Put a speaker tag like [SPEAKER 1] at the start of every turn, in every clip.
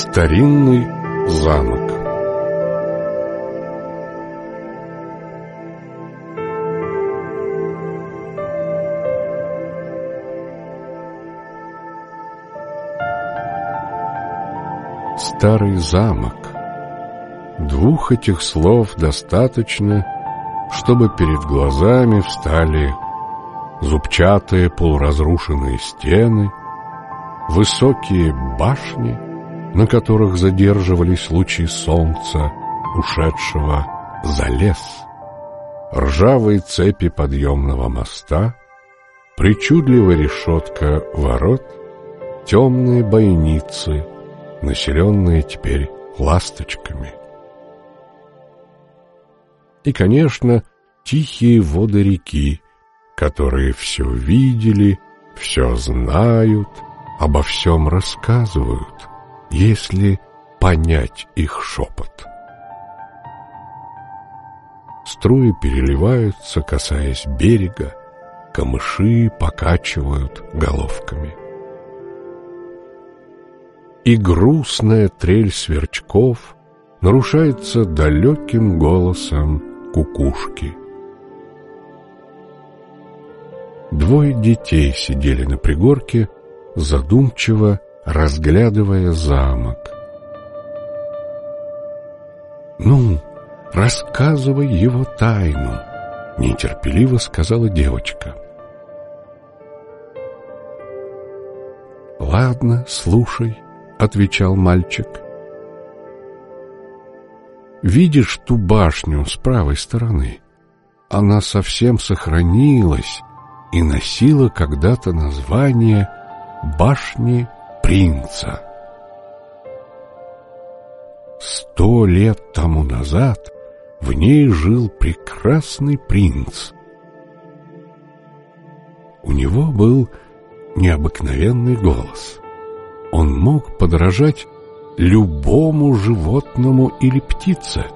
[SPEAKER 1] Старинный замок. Старый замок. Двух этих слов достаточно, чтобы перед глазами встали зубчатые полуразрушенные стены, высокие башни, на которых задерживались лучи солнца, ушедшего за лес, ржавые цепи подъемного моста, причудливая решетка ворот, темные бойницы, населенные теперь ласточками. И, конечно, тихие воды реки, которые все видели, все знают, обо всем рассказывают, если понять их шепот. Струи переливаются, касаясь берега, камыши покачивают головками. И грустная трель сверчков нарушается далеким голосом кукушки. Двое детей сидели на пригорке, задумчиво разглядывая замок. «Ну, рассказывай его тайну», — нетерпеливо сказала девочка. «Ладно, слушай», — отвечал мальчик. «Видишь ту башню с правой стороны? Она совсем сохранилась и носила когда-то название «Башни принца». Сто лет тому назад в ней жил прекрасный принц. У него был необыкновенный голос. Он мог подражать любому животному или птице.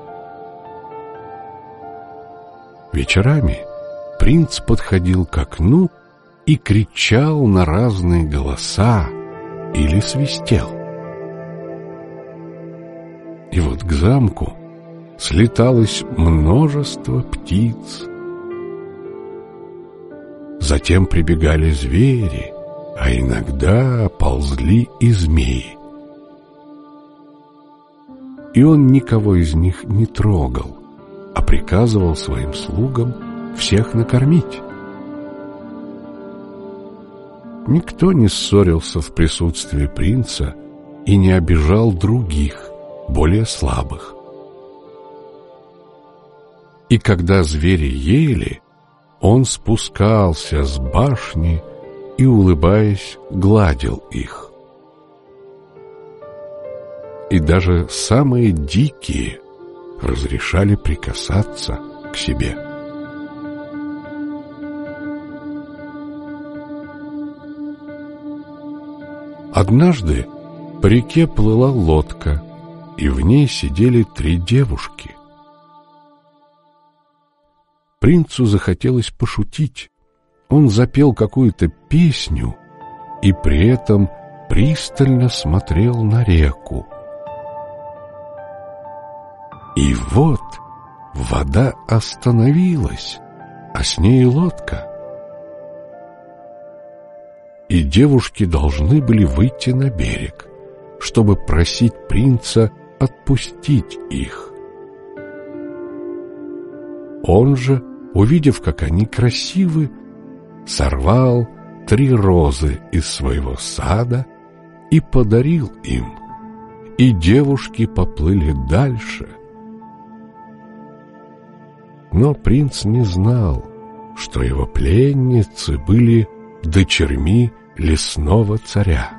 [SPEAKER 1] Вечерами принц подходил к окну и кричал на разные голоса или свистел. И вот к замку слеталось множество птиц. Затем прибегали звери, а иногда ползли и змеи. И он никого из них не трогал, а приказывал своим слугам всех накормить. Никто не ссорился в присутствии принца и не обижал других, более слабых. И когда звери ели, он спускался с башни и, улыбаясь, гладил их. И даже самые дикие разрешали прикасаться к себе. Однажды по реке плыла лодка, и в ней сидели три девушки. Принцу захотелось пошутить. Он запел какую-то песню и при этом пристально смотрел на реку. И вот вода остановилась, а с ней лодка — и девушки должны были выйти на берег, чтобы просить принца отпустить их. Он же, увидев, как они красивы, сорвал три розы из своего сада и подарил им, и девушки поплыли дальше. Но принц не знал, что его пленницы были дочерьми лесного царя.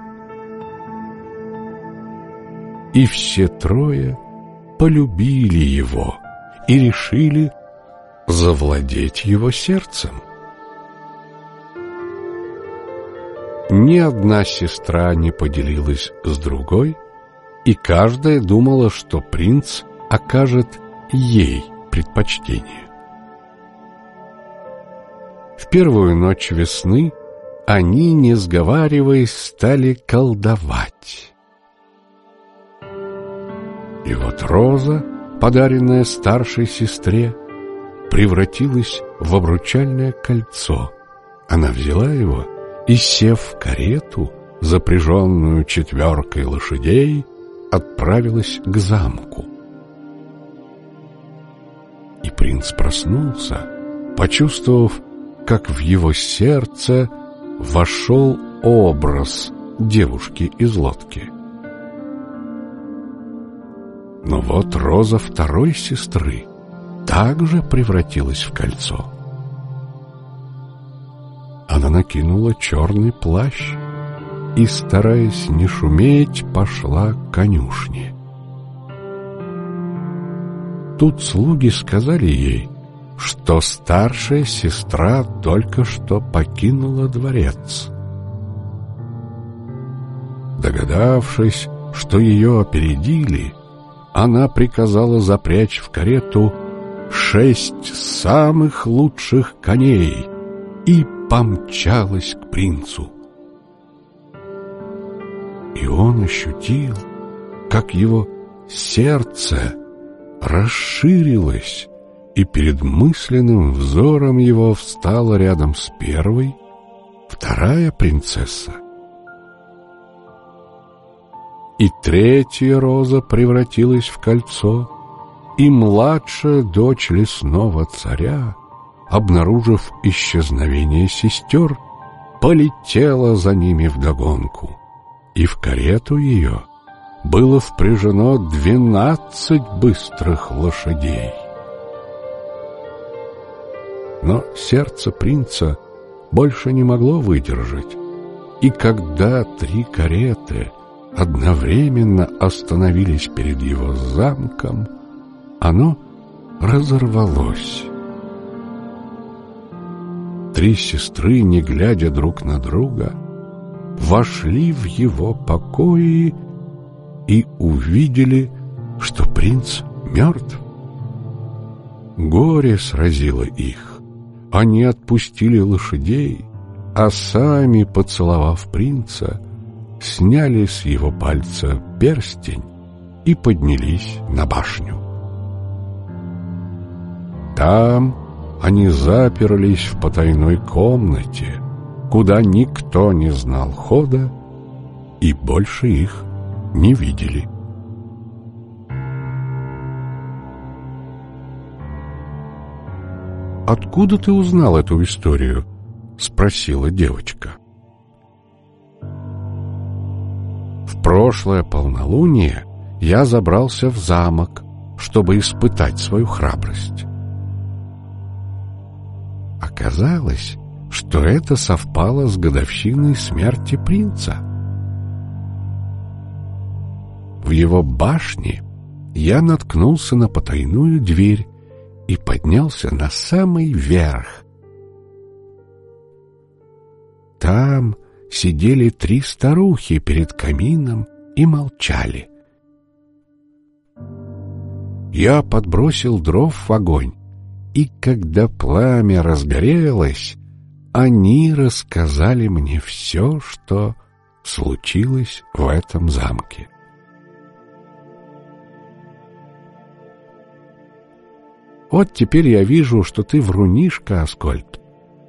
[SPEAKER 1] И все трое полюбили его и решили завладеть его сердцем. Ни одна сестра не поделилась с другой, и каждая думала, что принц окажет ей предпочтение. В первую ночь весны они, не сговариваясь, стали колдовать. И вот роза, подаренная старшей сестре, превратилась в обручальное кольцо. Она взяла его и, сев в карету, запряженную четверкой лошадей, отправилась к замку. И принц проснулся, почувствовав, как в его сердце вошел образ девушки из лодки. Но вот роза второй сестры также превратилась в кольцо. Она накинула черный плащ и, стараясь не шуметь, пошла к конюшне. Тут слуги сказали ей, что старшая сестра только что покинула дворец. Догадавшись, что ее опередили, она приказала запрячь в карету шесть самых лучших коней и помчалась к принцу. И он ощутил, как его сердце расширилось, и перед мысленным взором его встала рядом с первой вторая принцесса. И третья роза превратилась в кольцо, и младшая дочь лесного царя, обнаружив исчезновение сестер, полетела за ними вдогонку, и в карету ее было впряжено двенадцать быстрых лошадей. Но сердце принца больше не могло выдержать, и когда три кареты — одновременно остановились перед его замком, оно разорвалось. Три сестры, не глядя друг на друга, вошли в его покои и увидели, что принц мертв. Горе сразило их. Они отпустили лошадей, а сами, поцеловав принца, сняли с его пальца перстень и поднялись на башню. Там они заперлись в потайной комнате, куда никто не знал хода, и больше их не видели. «Откуда ты узнал эту историю?» — спросила девочка. прошлое полнолуние я забрался в замок, чтобы испытать свою храбрость. Оказалось, что это совпало с годовщиной смерти принца. В его башне я наткнулся на потайную дверь и поднялся на самый верх. Там сидели три старухи перед камином и молчали. Я подбросил дров в огонь, и когда пламя разгорелось, они рассказали мне все, что случилось в этом замке. Вот теперь я вижу, что ты врунишка, Аскольд.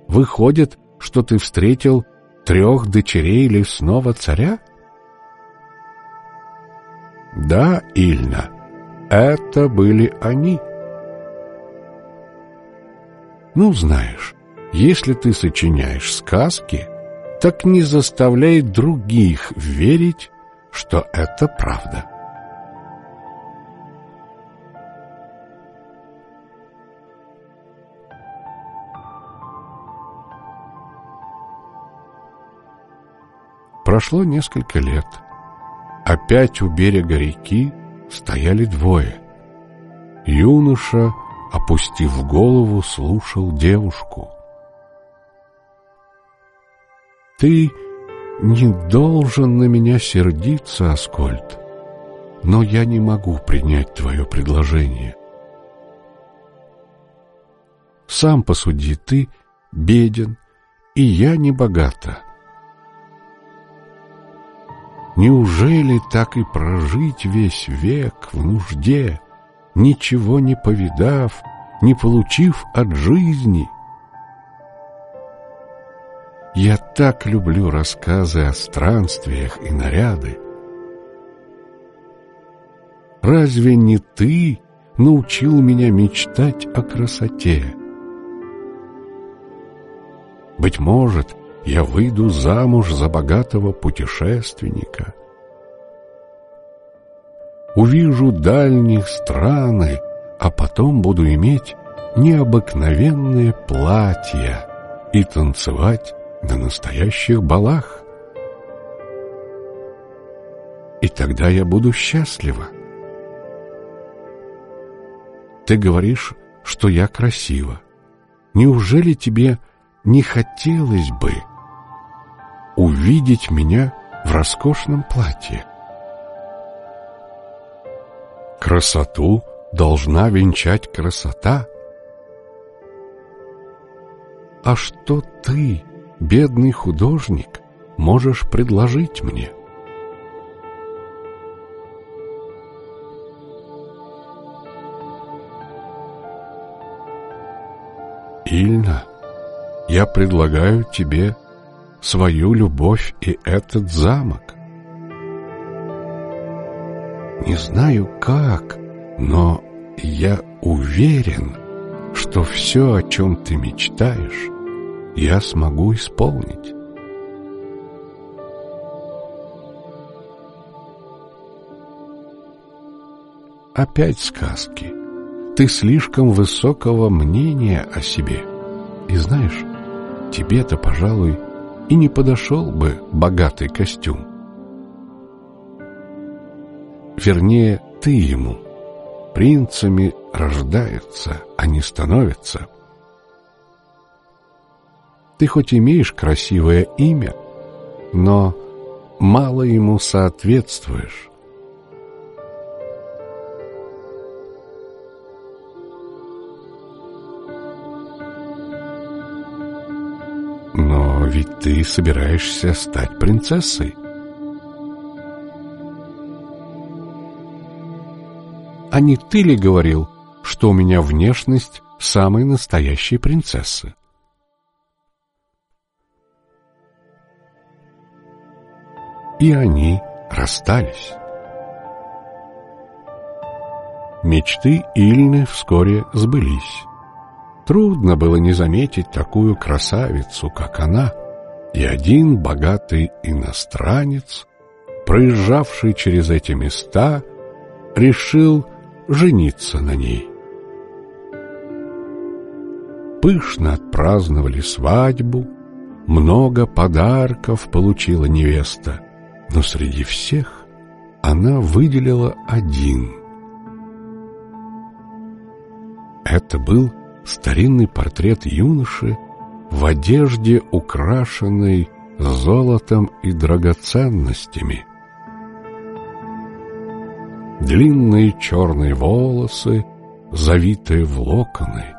[SPEAKER 1] Выходит, что ты встретил трех дочерей лесного царя? Да, Ильна, это были они. Ну, знаешь, если ты сочиняешь сказки, так не заставляй других верить, что это правда. Прошло несколько лет. Опять у берега реки стояли двое. Юноша, опустив голову, слушал девушку. «Ты не должен на меня сердиться, Аскольд, но я не могу принять твое предложение. Сам посуди, ты беден, и я не богата. Неужели так и прожить весь век в нужде, ничего не повидав, не получив от жизни? Я так люблю рассказы о странствиях и наряды. Разве не ты научил меня мечтать о красоте? Быть может, я выйду замуж за богатого путешественника. Увижу дальние страны, а потом буду иметь необыкновенные платья и танцевать на настоящих балах. И тогда я буду счастлива. Ты говоришь, что я красива. Неужели тебе не хотелось бы увидеть меня в роскошном платье? Красоту должна венчать красота. А что ты, бедный художник, можешь предложить мне? Ильна, я предлагаю тебе свою любовь и этот замок. Не знаю как, но я уверен, что все, о чем ты мечтаешь, я смогу исполнить. Опять сказки. Ты слишком высокого мнения о себе. И знаешь, тебе-то, пожалуй, и не подошел бы богатый костюм. Вернее, ты ему. Принцами рождаются, а не становятся. Ты хоть имеешь красивое имя, но мало ему соответствуешь. Ведь ты собираешься стать принцессой. А не ты ли говорил, что у меня внешность самой настоящей принцессы? И они расстались. Мечты Ильны вскоре сбылись. Трудно было не заметить такую красавицу, как она, и один богатый иностранец, проезжавший через эти места, решил жениться на ней. Пышно отпраздновали свадьбу, много подарков получила невеста, но среди всех она выделила один. Это был старинный портрет юноши в одежде, украшенной золотом и драгоценностями. Длинные черные волосы, завитые в локоны,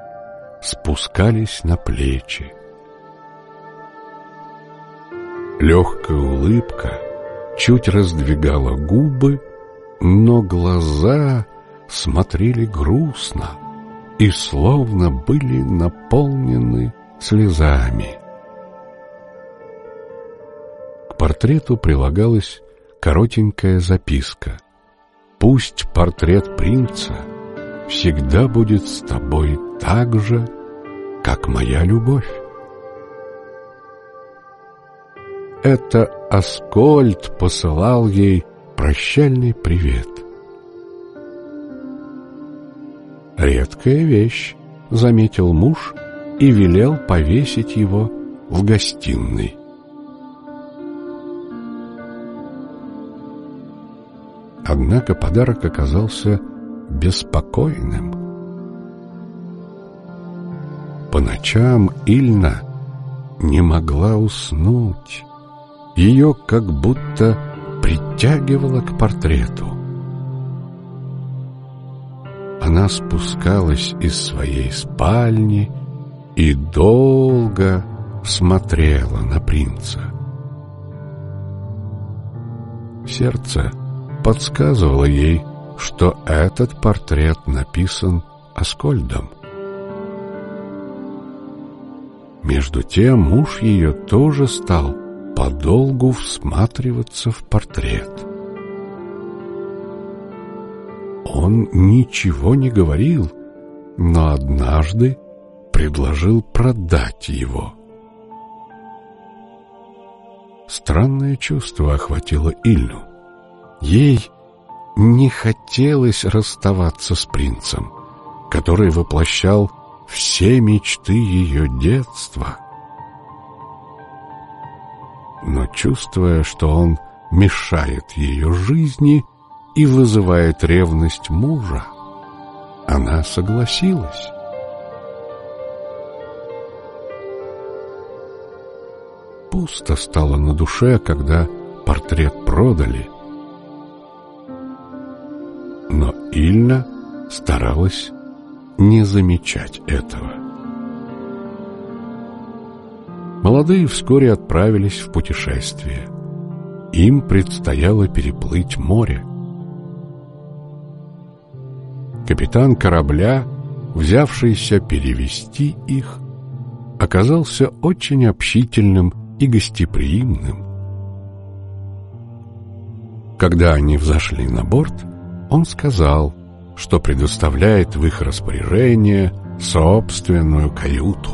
[SPEAKER 1] спускались на плечи. Легкая улыбка чуть раздвигала губы, но глаза смотрели грустно и словно были наполнены слезами. К портрету прилагалась коротенькая записка — Пусть портрет принца всегда будет с тобой так же, как моя любовь. Это Аскольд посылал ей прощальный привет. Редкая вещь, заметил муж и велел повесить его в гостиной. Однако подарок оказался беспокойным. По ночам Ильна не могла уснуть. Ее как будто притягивало к портрету. Она спускалась из своей спальни и долго смотрела на принца. Сердце подсказывало ей, что этот портрет написан Аскольдом. Между тем муж ее тоже стал подолгу всматриваться в портрет. Он ничего не говорил, но однажды предложил продать его. Странное чувство охватило Ильну. Ей не хотелось расставаться с принцем, который воплощал все мечты ее детства. Но чувствуя, что он мешает ее жизни и вызывает ревность мужа, она согласилась. Пусто стало на душе, когда портрет продали. Но Ильна старалась не замечать этого. Молодые вскоре отправились в путешествие. Им предстояло переплыть море. Капитан корабля, взявшийся перевести их, оказался очень общительным и гостеприимным. Когда они взошли на борт, он сказал, что предоставляет в их распоряжение собственную каюту.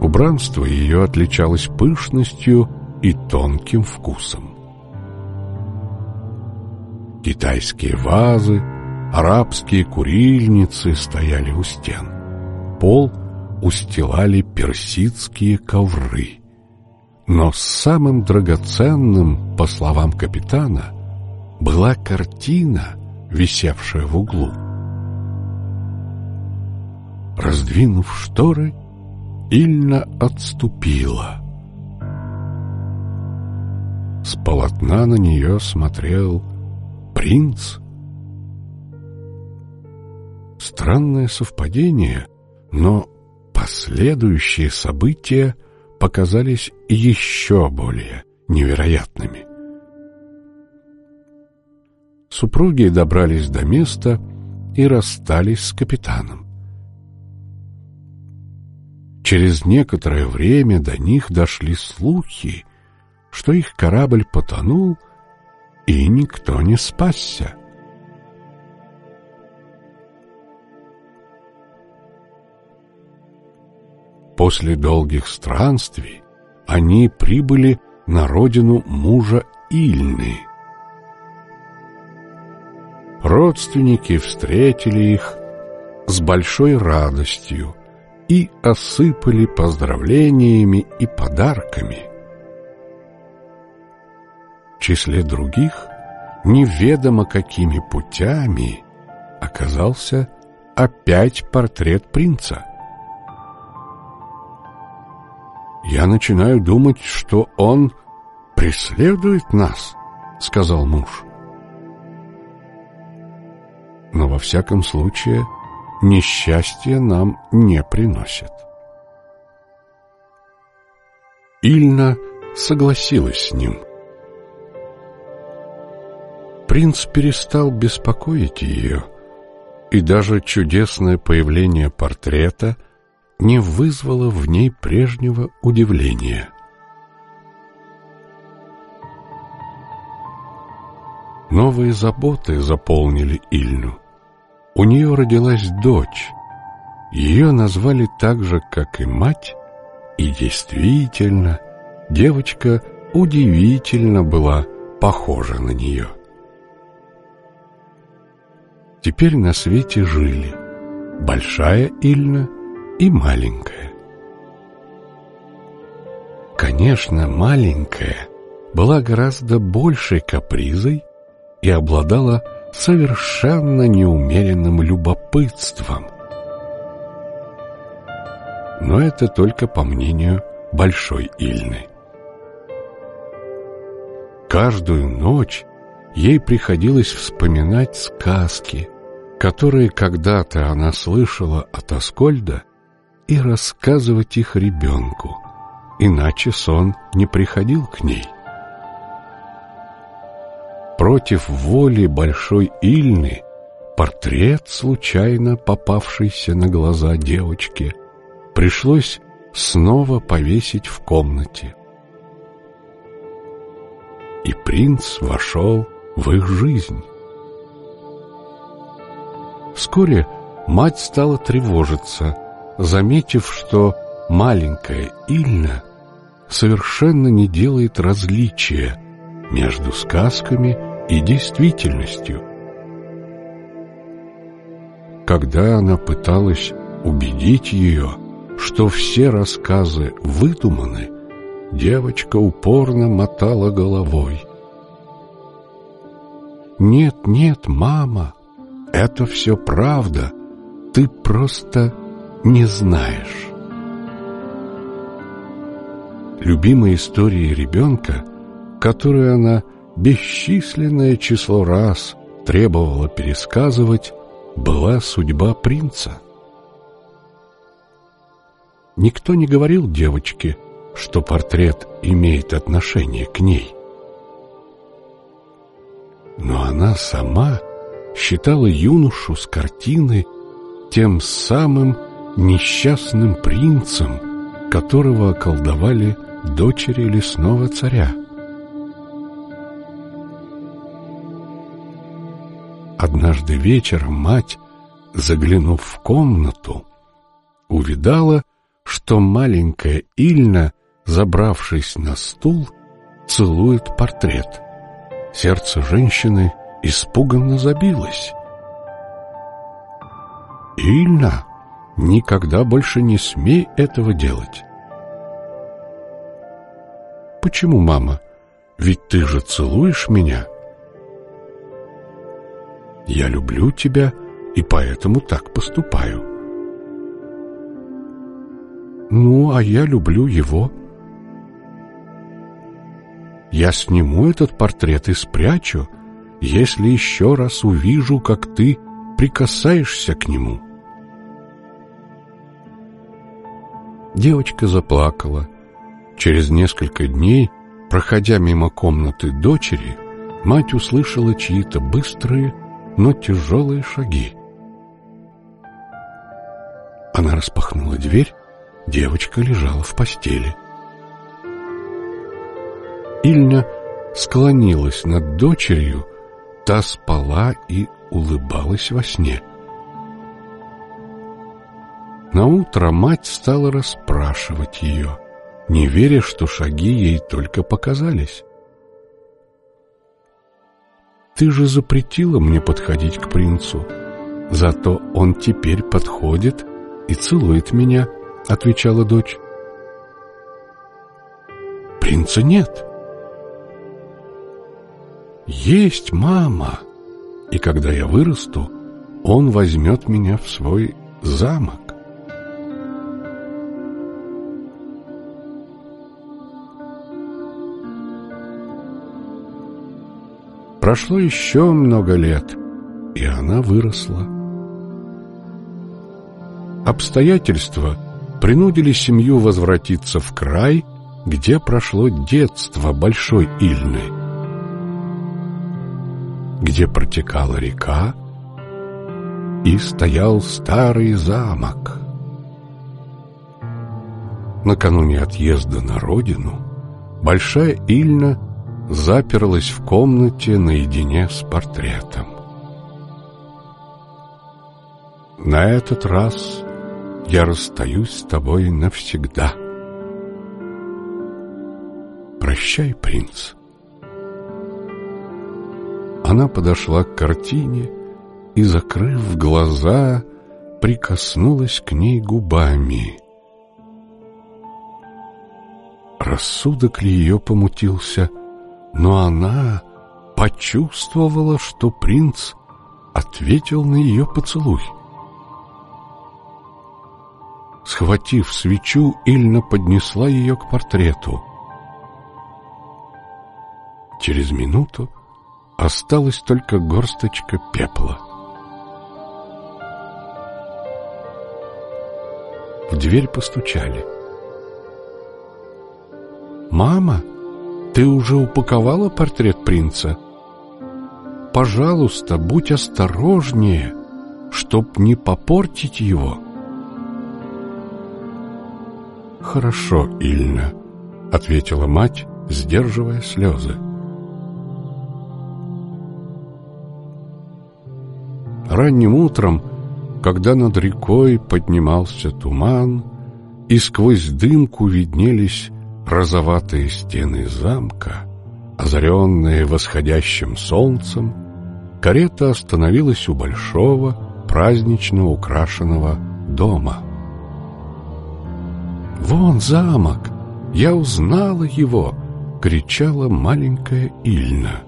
[SPEAKER 1] Убранство ее отличалось пышностью и тонким вкусом. Китайские вазы, арабские курильницы стояли у стен. Пол устилали персидские ковры. Но самым драгоценным, по словам капитана, была картина, висевшая в углу. Раздвинув шторы, Ильна отступила. С полотна на нее смотрел принц. Странное совпадение, но последующие события показались еще более невероятными. Супруги добрались до места и расстались с капитаном. Через некоторое время до них дошли слухи, что их корабль потонул, и никто не спасся. После долгих странствий они прибыли на родину мужа Ильны — Родственники встретили их с большой радостью и осыпали поздравлениями и подарками. В числе других, неведомо какими путями, оказался опять портрет принца. «Я начинаю думать, что он преследует нас», — сказал муж но во всяком случае несчастье нам не приносит. Ильна согласилась с ним. Принц перестал беспокоить ее, и даже чудесное появление портрета не вызвало в ней прежнего удивления. Новые заботы заполнили Ильну. У нее родилась дочь. Ее назвали так же, как и мать, и действительно, девочка удивительно была похожа на нее. Теперь на свете жили большая Ильна и маленькая. Конечно, маленькая была гораздо большей капризой и обладала совершенно неумеренным любопытством. Но это только по мнению Большой Ильны. Каждую ночь ей приходилось вспоминать сказки, которые когда-то она слышала от Аскольда, и рассказывать их ребенку, иначе сон не приходил к ней. Против воли большой Ильны портрет, случайно попавшийся на глаза девочки, пришлось снова повесить в комнате. И принц вошел в их жизнь. Вскоре мать стала тревожиться, заметив, что маленькая Ильна совершенно не делает различия между сказками и действительностью. Когда она пыталась убедить ее, что все рассказы выдуманы, девочка упорно мотала головой. «Нет, нет, мама, это все правда, ты просто не знаешь». Любимой историей ребенка, которую она бесчисленное число раз требовала пересказывать, была судьба принца. Никто не говорил девочке, что портрет имеет отношение к ней. Но она сама считала юношу с картины тем самым несчастным принцем, которого околдовали дочери лесного царя. Однажды вечером мать, заглянув в комнату, увидала, что маленькая Ильна, забравшись на стул, целует портрет. Сердце женщины испуганно забилось. «Ильна, никогда больше не смей этого делать!» «Почему, мама? Ведь ты же целуешь меня!» Я люблю тебя и поэтому так поступаю. Ну, а я люблю его. Я сниму этот портрет и спрячу, если еще раз увижу, как ты прикасаешься к нему. Девочка заплакала. Через несколько дней, проходя мимо комнаты дочери, мать услышала чьи-то быстрые, но тяжелые шаги. Она распахнула дверь, девочка лежала в постели. Ильня склонилась над дочерью, та спала и улыбалась во сне. На утро мать стала расспрашивать ее, не веря, что шаги ей только показались. Ты же запретила мне подходить к принцу. Зато он теперь подходит и целует меня, отвечала дочь. Принца нет. Есть мама. И когда я вырасту, он возьмет меня в свой замок. Прошло еще много лет, и она выросла. Обстоятельства принудили семью возвратиться в край, где прошло детство большой Ильны, где протекала река и стоял старый замок. Накануне отъезда на родину Большая Ильна заперлась в комнате наедине с портретом. На этот раз я расстаюсь с тобой навсегда. Прощай, принц. Она подошла к картине и, закрыв глаза, прикоснулась к ней губами. Рассудок ли ее помутился — но она почувствовала, что принц ответил на ее поцелуй. Схватив свечу, Ильна поднесла ее к портрету. Через минуту осталась только горсточка пепла. В дверь постучали. «Мама!» Ты уже упаковала портрет принца? пожалуйста, будь осторожнее, чтоб не попортить его. Хорошо, Ильна, ответила мать, сдерживая слезы. Ранним утром, когда над рекой поднимался туман, и сквозь дымку виднелись розоватые стены замка, озаренные восходящим солнцем, карета остановилась у большого, празднично украшенного дома. «Вон замок! Я узнала его!» — кричала маленькая Ильна.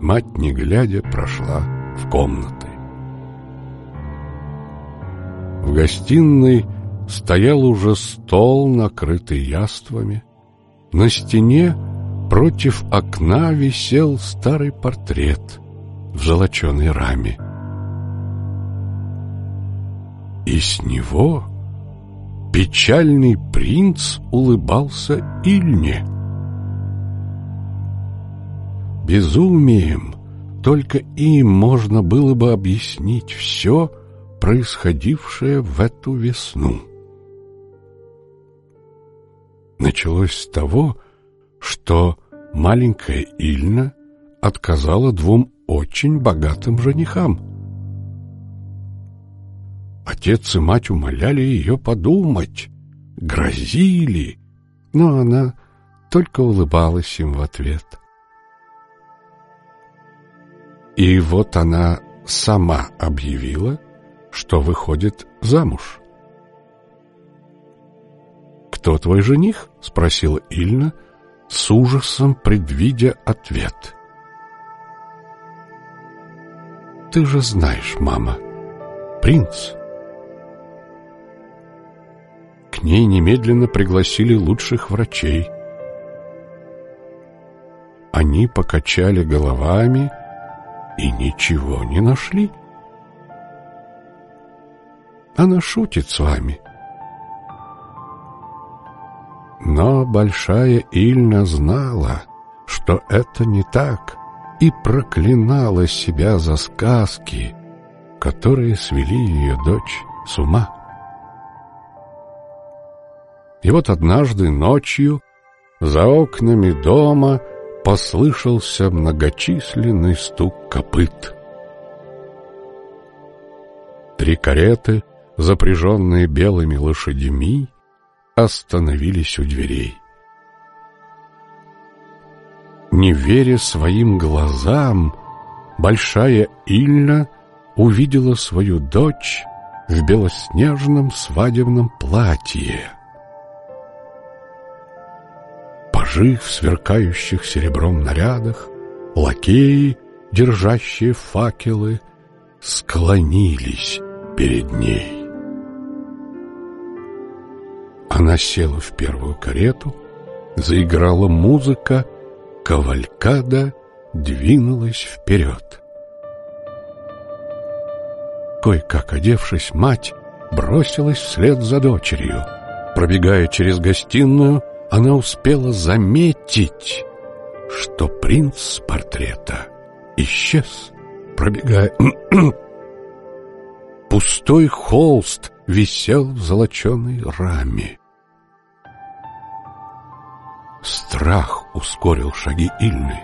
[SPEAKER 1] Мать, не глядя, прошла в комнаты. В гостиной стоял уже стол, накрытый яствами. На стене против окна висел старый портрет в золоченой раме. И с него печальный принц улыбался Ильне. Безумием только им можно было бы объяснить все, происходившее в эту весну. Началось с того, что маленькая Ильна отказала двум очень богатым женихам. Отец и мать умоляли ее подумать, грозили, но она только улыбалась им в ответ. И вот она сама объявила, что выходит замуж. «Кто твой жених?» — спросила Ильна, с ужасом предвидя ответ. «Ты же знаешь, мама, принц». К ней немедленно пригласили лучших врачей. Они покачали головами и ничего не нашли. Она шутит с вами. Но большая Ильна знала, что это не так, и проклинала себя за сказки, которые свели ее дочь с ума. И вот однажды ночью за окнами дома послышался многочисленный стук копыт. Три кареты, запряженные белыми лошадьми, остановились у дверей. Не веря своим глазам, большая Ильна увидела свою дочь в белоснежном свадебном платье. Пажи в сверкающих серебром нарядах, лакеи, держащие факелы, склонились перед ней. Она села в первую карету, заиграла музыка, кавалькада двинулась вперед. Кое-как одевшись, мать бросилась вслед за дочерью. Пробегая через гостиную, она успела заметить, что принц с портрета исчез, пробегая... Пустой холст висел в золоченой раме. Страх ускорил шаги Ильны.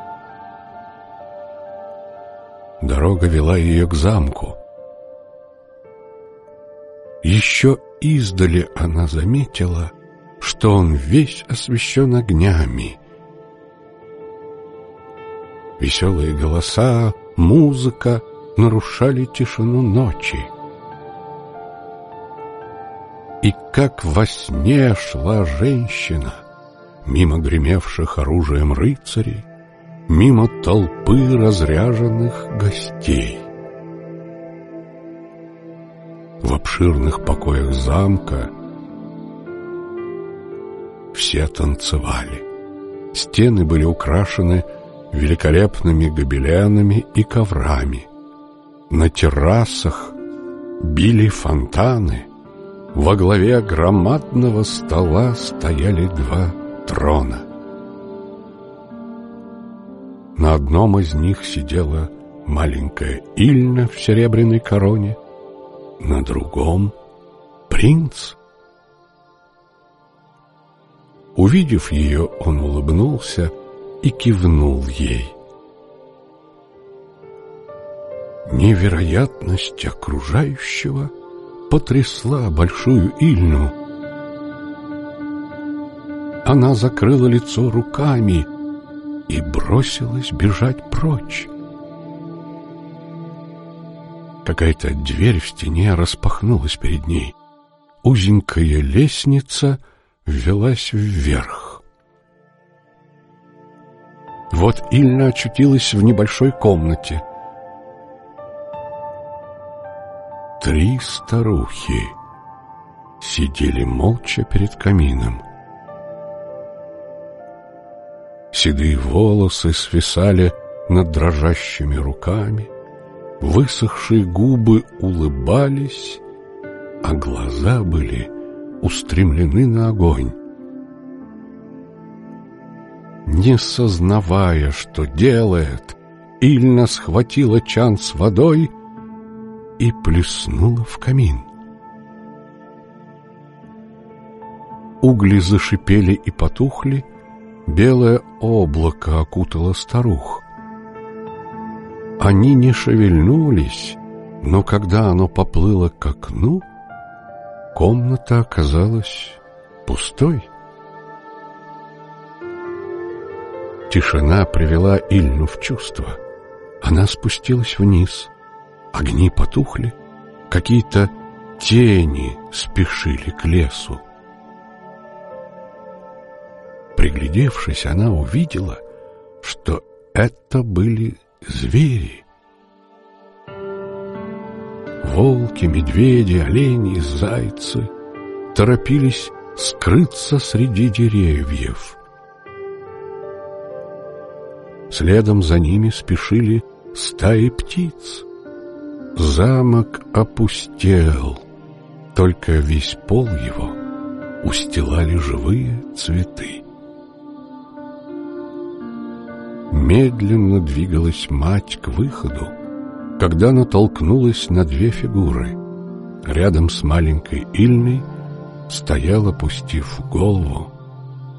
[SPEAKER 1] Дорога вела ее к замку. Еще издали она заметила, что он весь освещен огнями. Веселые голоса, музыка нарушали тишину ночи. И как во сне шла женщина — мимо гремевших оружием рыцарей, мимо толпы разряженных гостей. В обширных покоях замка все танцевали. Стены были украшены великолепными гобеленами и коврами. На террасах били фонтаны. Во главе громадного стола стояли два трона. На одном из них сидела маленькая Ильна в серебряной короне, на другом — принц. Увидев ее, он улыбнулся и кивнул ей. Невероятность окружающего потрясла большую Ильну. Она закрыла лицо руками и бросилась бежать прочь. Какая-то дверь в стене распахнулась перед ней. Узенькая лестница велась вверх. Вот Ильна очутилась в небольшой комнате. Три старухи сидели молча перед камином. Седые волосы свисали над дрожащими руками, высохшие губы улыбались, а глаза были устремлены на огонь. Не сознавая, что делает, Ильна схватила чан с водой и плеснула в камин. Угли зашипели и потухли, белое облако окутало старух. Они не шевельнулись, но когда оно поплыло к окну, комната оказалась пустой. Тишина привела Ильну в чувство. Она спустилась вниз. Огни потухли, какие-то тени спешили к лесу. Приглядевшись, она увидела, что это были звери. Волки, медведи, олени, зайцы торопились скрыться среди деревьев. Следом за ними спешили стаи птиц. Замок опустел, только весь пол его устилали живые цветы. Медленно двигалась мать к выходу, когда натолкнулась на две фигуры. Рядом с маленькой Ильной стоял, опустив голову,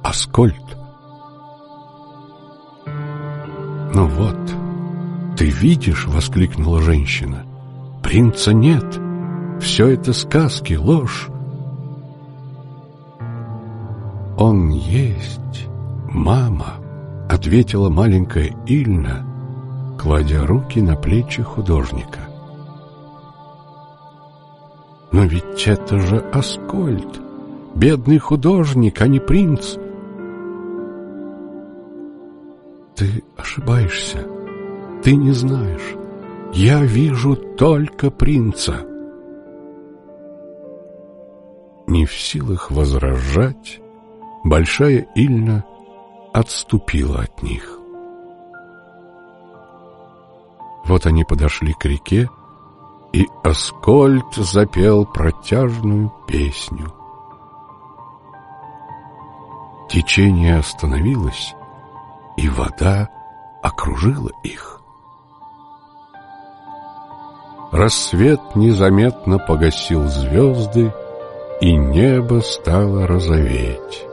[SPEAKER 1] Аскольд. «Ну вот, ты видишь!» — воскликнула женщина. «Принца нет! Все это сказки, ложь!» «Он есть, мама!» — ответила маленькая Ильна, кладя руки на плечи художника. «Но ведь это же Аскольд, бедный художник, а не принц!» «Ты ошибаешься, ты не знаешь. Я вижу только принца». Не в силах возражать, большая Ильна — отступила от них. Вот они подошли к реке, и Аскольд запел протяжную песню. Течение остановилось, и вода окружила их. Рассвет незаметно погасил звезды, и небо стало розоветь.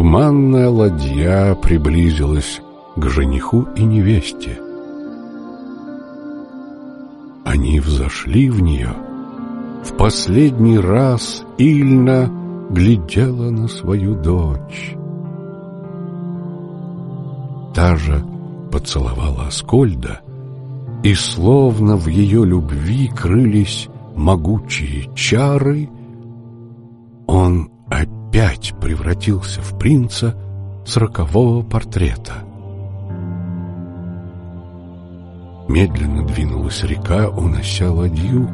[SPEAKER 1] Туманная ладья приблизилась к жениху и невесте. Они взошли в нее. В последний раз Ильна глядела на свою дочь. Та же поцеловала Аскольда, и словно в ее любви крылись могучие чары, он опять превратился в принца с рокового портрета. Медленно двинулась река, унося ладью.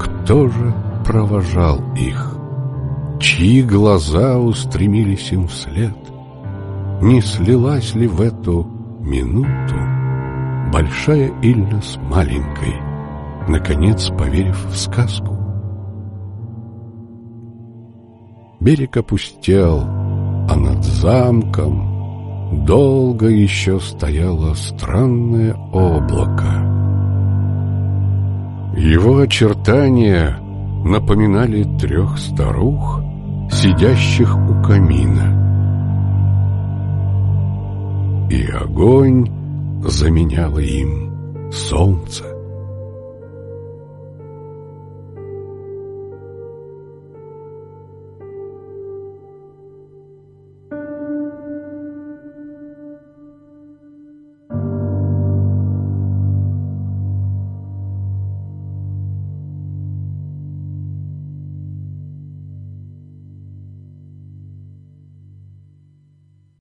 [SPEAKER 1] Кто же провожал их? Чьи глаза устремились им вслед? Не слилась ли в эту минуту большая Ильна с маленькой, наконец поверив в сказку? Берег опустел, а над замком долго еще стояло странное облако. Его очертания напоминали трех старух, сидящих у камина. И огонь заменяло им солнце.